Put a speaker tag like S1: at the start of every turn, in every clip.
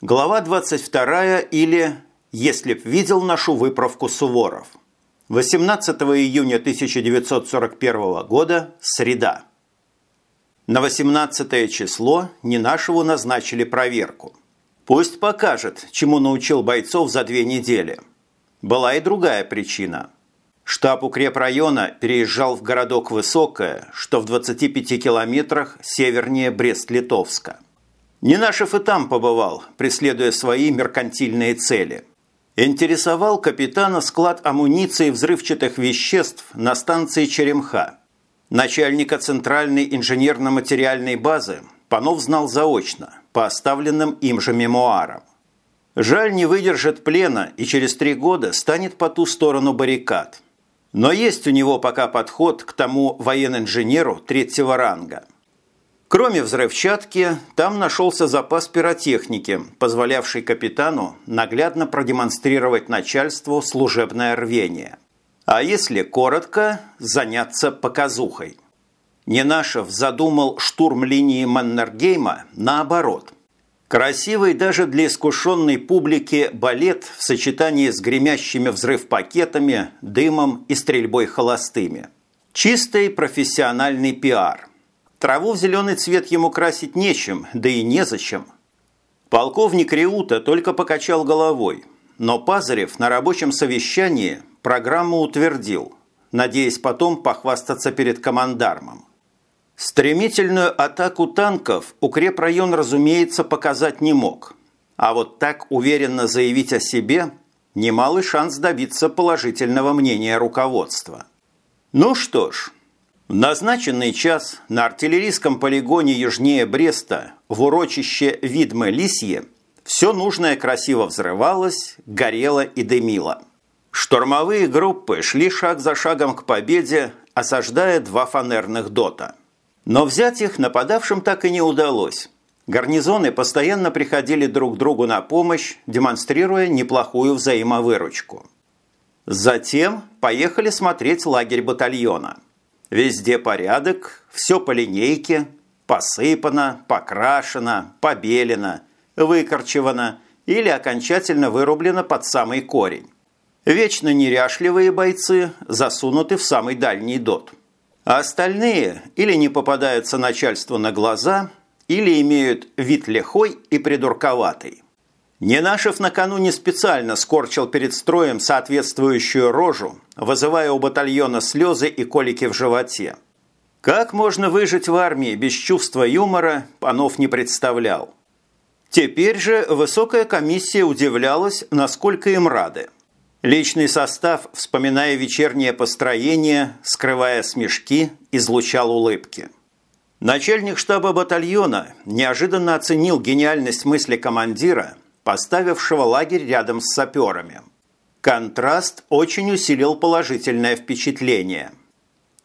S1: Глава 22 или «Если б видел нашу выправку Суворов». 18 июня 1941 года, среда. На 18 число Нинашеву назначили проверку. Пусть покажет, чему научил бойцов за две недели. Была и другая причина. Штаб укрепрайона переезжал в городок Высокое, что в 25 километрах севернее Брест-Литовска. Нинашев и там побывал, преследуя свои меркантильные цели. Интересовал капитана склад амуниции взрывчатых веществ на станции Черемха. Начальника Центральной инженерно-материальной базы Панов знал заочно, по оставленным им же мемуарам. Жаль, не выдержит плена и через три года станет по ту сторону баррикад. Но есть у него пока подход к тому воен-инженеру третьего ранга – Кроме взрывчатки, там нашелся запас пиротехники, позволявший капитану наглядно продемонстрировать начальству служебное рвение. А если коротко, заняться показухой. Ненашев задумал штурм линии Маннергейма наоборот. Красивый даже для искушенной публики балет в сочетании с гремящими взрыв-пакетами, дымом и стрельбой холостыми. Чистый профессиональный пиар. Траву в зеленый цвет ему красить нечем, да и незачем. Полковник Реута только покачал головой, но Пазарев на рабочем совещании программу утвердил, надеясь потом похвастаться перед командармом. Стремительную атаку танков укрепрайон, разумеется, показать не мог. А вот так уверенно заявить о себе – немалый шанс добиться положительного мнения руководства. Ну что ж, назначенный час на артиллерийском полигоне южнее Бреста в урочище Видмы-Лисье все нужное красиво взрывалось, горело и дымило. Штурмовые группы шли шаг за шагом к победе, осаждая два фанерных дота. Но взять их нападавшим так и не удалось. Гарнизоны постоянно приходили друг другу на помощь, демонстрируя неплохую взаимовыручку. Затем поехали смотреть лагерь батальона – Везде порядок, все по линейке, посыпано, покрашено, побелено, выкорчевано или окончательно вырублено под самый корень. Вечно неряшливые бойцы засунуты в самый дальний дот. А остальные или не попадаются начальству на глаза, или имеют вид лихой и придурковатый. Ненашев накануне специально скорчил перед строем соответствующую рожу, вызывая у батальона слезы и колики в животе. Как можно выжить в армии без чувства юмора, Панов не представлял. Теперь же высокая комиссия удивлялась, насколько им рады. Личный состав, вспоминая вечернее построение, скрывая смешки, излучал улыбки. Начальник штаба батальона неожиданно оценил гениальность мысли командира – поставившего лагерь рядом с саперами. Контраст очень усилил положительное впечатление.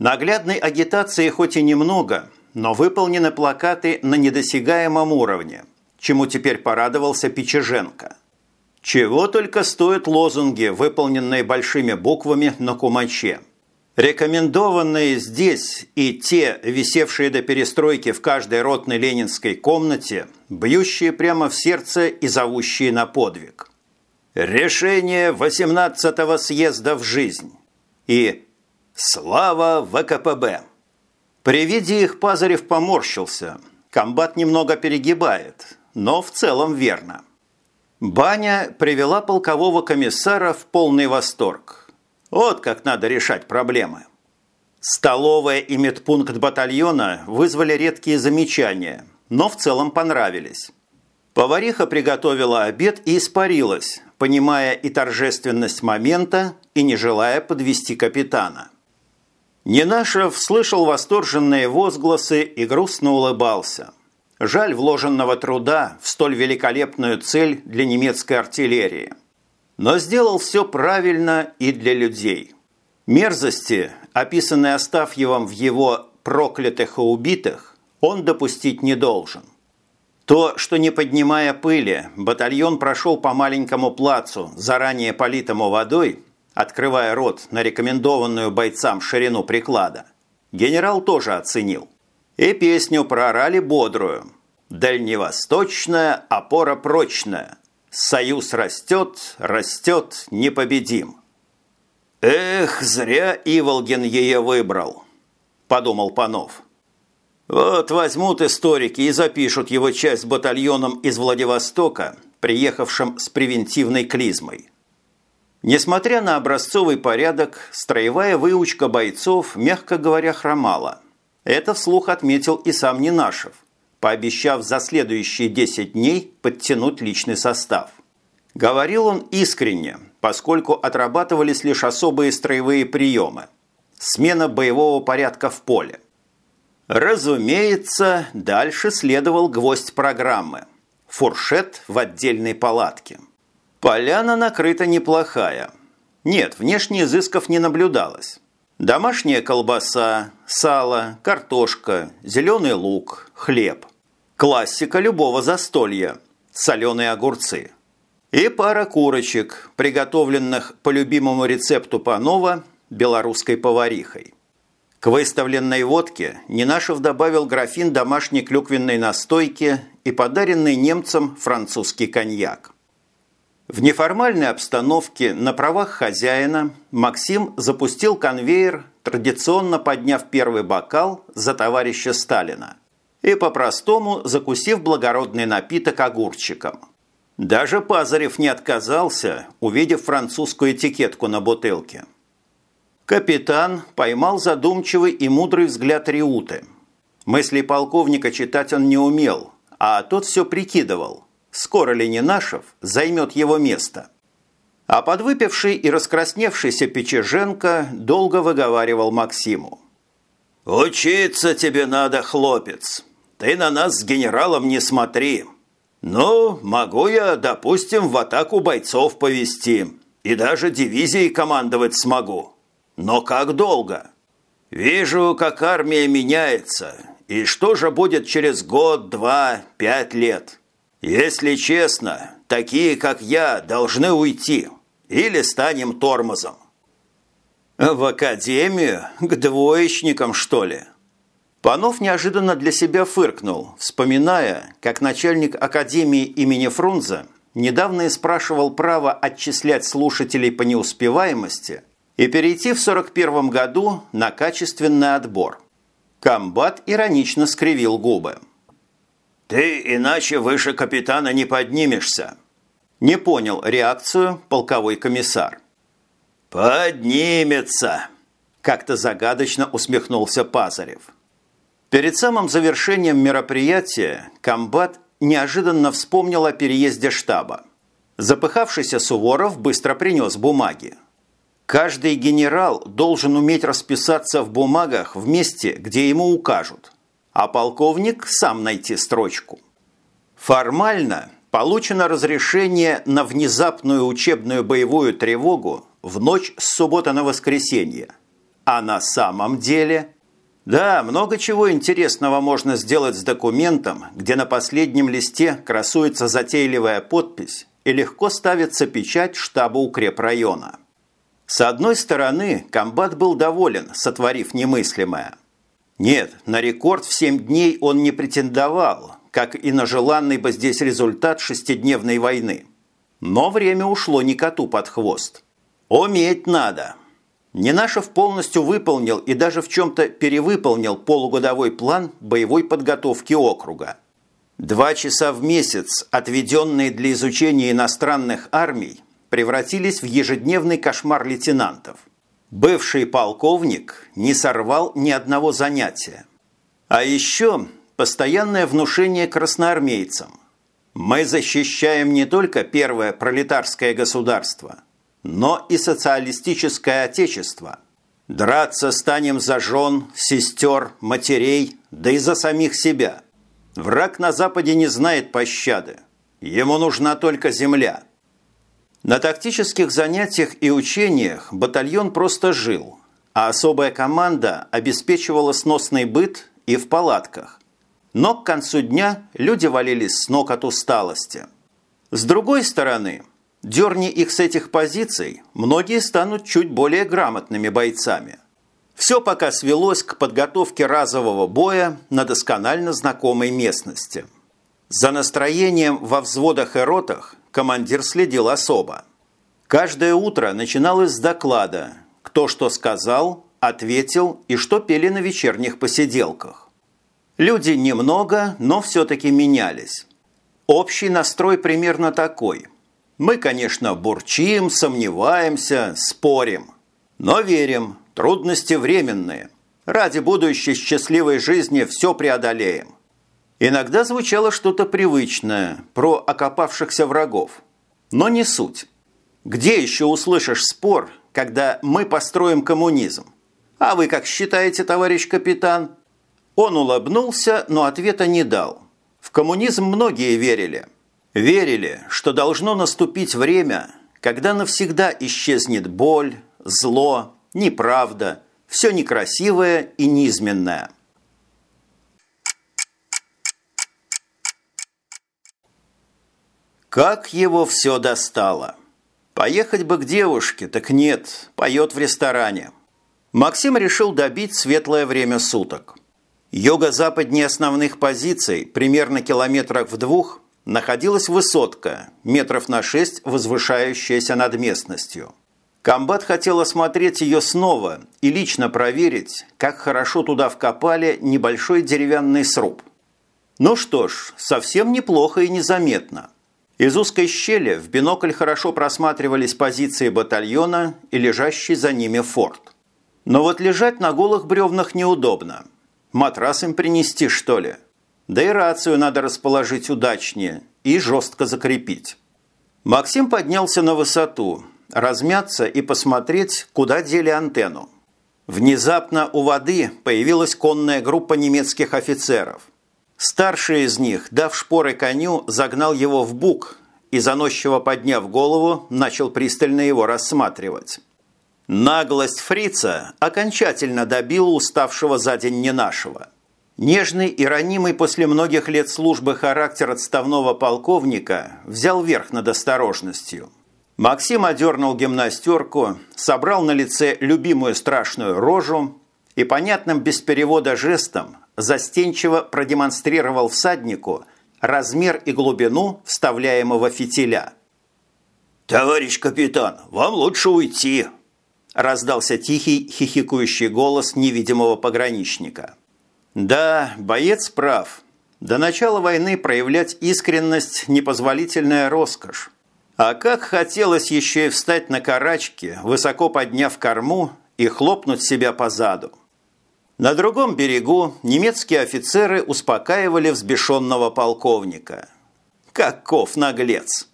S1: Наглядной агитации хоть и немного, но выполнены плакаты на недосягаемом уровне, чему теперь порадовался Печеженко. Чего только стоят лозунги, выполненные большими буквами на кумаче – Рекомендованные здесь и те, висевшие до перестройки в каждой ротной ленинской комнате, бьющие прямо в сердце и зовущие на подвиг. Решение 18-го съезда в жизнь. И слава ВКПБ. При виде их Пазарев поморщился. Комбат немного перегибает, но в целом верно. Баня привела полкового комиссара в полный восторг – вот как надо решать проблемы. Столовая и медпункт батальона вызвали редкие замечания, но в целом понравились. Повариха приготовила обед и испарилась, понимая и торжественность момента, и не желая подвести капитана. Ненашев слышал восторженные возгласы и грустно улыбался. Жаль вложенного труда в столь великолепную цель для немецкой артиллерии но сделал все правильно и для людей. Мерзости, описанные Астафьевым в его «проклятых и убитых», он допустить не должен. То, что не поднимая пыли, батальон прошел по маленькому плацу, заранее политому водой, открывая рот на рекомендованную бойцам ширину приклада, генерал тоже оценил. И песню проорали бодрую. Дальневосточная опора прочная. Союз растет, растет, непобедим. Эх, зря Иволгин ее выбрал, подумал Панов. Вот возьмут историки и запишут его часть батальоном из Владивостока, приехавшим с превентивной клизмой. Несмотря на образцовый порядок, строевая выучка бойцов, мягко говоря, хромала. Это вслух отметил и сам Нинашев, пообещав за следующие 10 дней подтянуть личный состав. Говорил он искренне, поскольку отрабатывались лишь особые строевые приемы. Смена боевого порядка в поле – Разумеется, дальше следовал гвоздь программы. Фуршет в отдельной палатке. Поляна накрыта неплохая. Нет, внешне изысков не наблюдалось. Домашняя колбаса, сало, картошка, зеленый лук, хлеб. Классика любого застолья. Соленые огурцы. И пара курочек, приготовленных по любимому рецепту Панова белорусской поварихой. К выставленной водке Нинашев добавил графин домашней клюквенной настойки и подаренный немцам французский коньяк. В неформальной обстановке на правах хозяина Максим запустил конвейер, традиционно подняв первый бокал за товарища Сталина и по-простому закусив благородный напиток огурчиком. Даже Пазарев не отказался, увидев французскую этикетку на бутылке – Капитан поймал задумчивый и мудрый взгляд Риуты. Мысли полковника читать он не умел, а тот все прикидывал, скоро ли Ненашев займет его место. А подвыпивший и раскрасневшийся Печеженко долго выговаривал Максиму. «Учиться тебе надо, хлопец. Ты на нас с генералом не смотри. Ну, могу я, допустим, в атаку бойцов повести, и даже дивизией командовать смогу. Но как долго? Вижу, как армия меняется. И что же будет через год, два, пять лет? Если честно, такие, как я, должны уйти. Или станем тормозом. В академию? К двоечникам, что ли? Панов неожиданно для себя фыркнул, вспоминая, как начальник Академии имени Фрунзе недавно и спрашивал право отчислять слушателей по неуспеваемости – и перейти в 41 году на качественный отбор. Комбат иронично скривил губы. «Ты иначе выше капитана не поднимешься», – не понял реакцию полковой комиссар. «Поднимется», – как-то загадочно усмехнулся Пазарев. Перед самым завершением мероприятия комбат неожиданно вспомнил о переезде штаба. Запыхавшийся Суворов быстро принес бумаги. Каждый генерал должен уметь расписаться в бумагах в месте, где ему укажут, а полковник сам найти строчку. Формально получено разрешение на внезапную учебную боевую тревогу в ночь с суббота на воскресенье. А на самом деле... Да, много чего интересного можно сделать с документом, где на последнем листе красуется затейливая подпись и легко ставится печать штаба укрепрайона. С одной стороны, комбат был доволен, сотворив немыслимое. Нет, на рекорд в 7 дней он не претендовал, как и на желанный бы здесь результат шестидневной войны. Но время ушло не коту под хвост. Уметь надо. Ненашев полностью выполнил и даже в чем-то перевыполнил полугодовой план боевой подготовки округа. Два часа в месяц, отведенные для изучения иностранных армий, превратились в ежедневный кошмар лейтенантов. Бывший полковник не сорвал ни одного занятия. А еще постоянное внушение красноармейцам. Мы защищаем не только первое пролетарское государство, но и социалистическое отечество. Драться станем за жен, сестер, матерей, да и за самих себя. Враг на Западе не знает пощады. Ему нужна только земля – на тактических занятиях и учениях батальон просто жил, а особая команда обеспечивала сносный быт и в палатках. Но к концу дня люди валились с ног от усталости. С другой стороны, дерни их с этих позиций, многие станут чуть более грамотными бойцами. Все пока свелось к подготовке разового боя на досконально знакомой местности. За настроением во взводах и ротах командир следил особо. Каждое утро начиналось с доклада, кто что сказал, ответил и что пели на вечерних посиделках. Люди немного, но все-таки менялись. Общий настрой примерно такой. Мы, конечно, бурчим, сомневаемся, спорим. Но верим, трудности временные. Ради будущей счастливой жизни все преодолеем. Иногда звучало что-то привычное про окопавшихся врагов. Но не суть. Где еще услышишь спор, когда мы построим коммунизм? А вы как считаете, товарищ капитан? Он улыбнулся, но ответа не дал. В коммунизм многие верили. Верили, что должно наступить время, когда навсегда исчезнет боль, зло, неправда, все некрасивое и низменное – Как его все достало! Поехать бы к девушке, так нет, поет в ресторане. Максим решил добить светлое время суток. Юго-западнее основных позиций, примерно километрах в двух, находилась высотка, метров на шесть возвышающаяся над местностью. Комбат хотел осмотреть ее снова и лично проверить, как хорошо туда вкопали небольшой деревянный сруб. Ну что ж, совсем неплохо и незаметно. Из узкой щели в бинокль хорошо просматривались позиции батальона и лежащий за ними форт. Но вот лежать на голых бревнах неудобно. Матрас им принести, что ли? Да и рацию надо расположить удачнее и жестко закрепить. Максим поднялся на высоту, размяться и посмотреть, куда дели антенну. Внезапно у воды появилась конная группа немецких офицеров. Старший из них, дав шпоры коню, загнал его в бук и, заносчиво подняв голову, начал пристально его рассматривать. Наглость фрица окончательно добила уставшего за день не нашего. Нежный и ранимый после многих лет службы характер отставного полковника взял верх над осторожностью. Максим одернул гимнастерку, собрал на лице любимую страшную рожу и понятным без перевода жестом застенчиво продемонстрировал всаднику размер и глубину вставляемого фитиля. «Товарищ капитан, вам лучше уйти!» раздался тихий хихикающий голос невидимого пограничника. «Да, боец прав. До начала войны проявлять искренность – непозволительная роскошь. А как хотелось еще и встать на карачки, высоко подняв корму и хлопнуть себя по заду. На другом берегу немецкие офицеры успокаивали взбешенного полковника. Каков наглец!